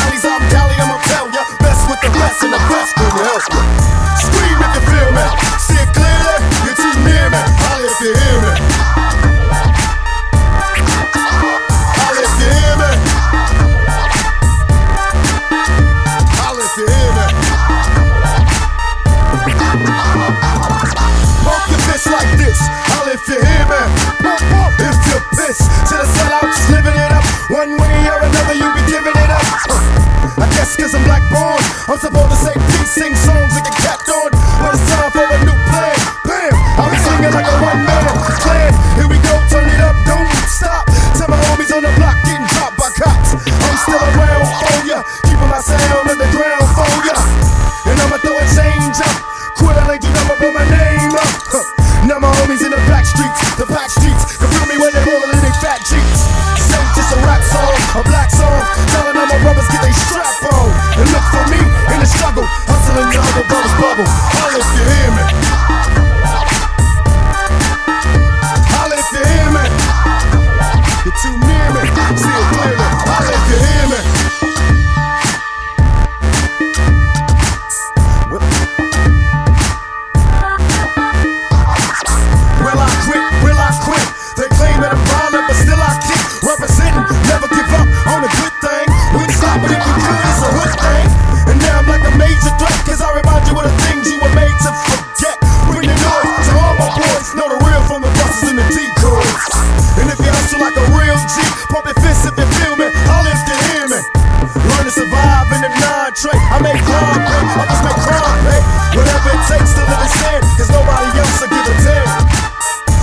alleys, I'm dally, I'ma tell ya. Best with the best and the best can the ya. Scream if you feel me. See it clearly, you're too near me. Holler if you hear me. Holler if you hear me. Holler if you hear me. Pump your fist like this. I'll if you hear. I make crime pay, just make crime pay. Whatever it takes to live in sin, cause nobody else will give a damn.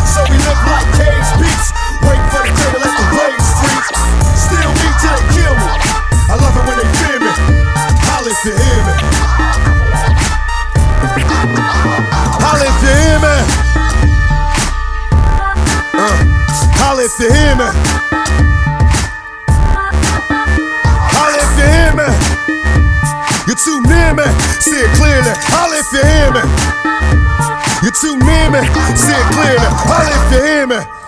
So we live like cage beats. Wait for the day to let the waves free. Still me till they kill me. I love it when they fear me. Holla if you hear me. Holla if you hear me. Uh, holla if you hear me. Holla if you hear me. You're too near me. See it clearly. Holla if you hear me. You're too near me. See it clearly. Holla if you hear me.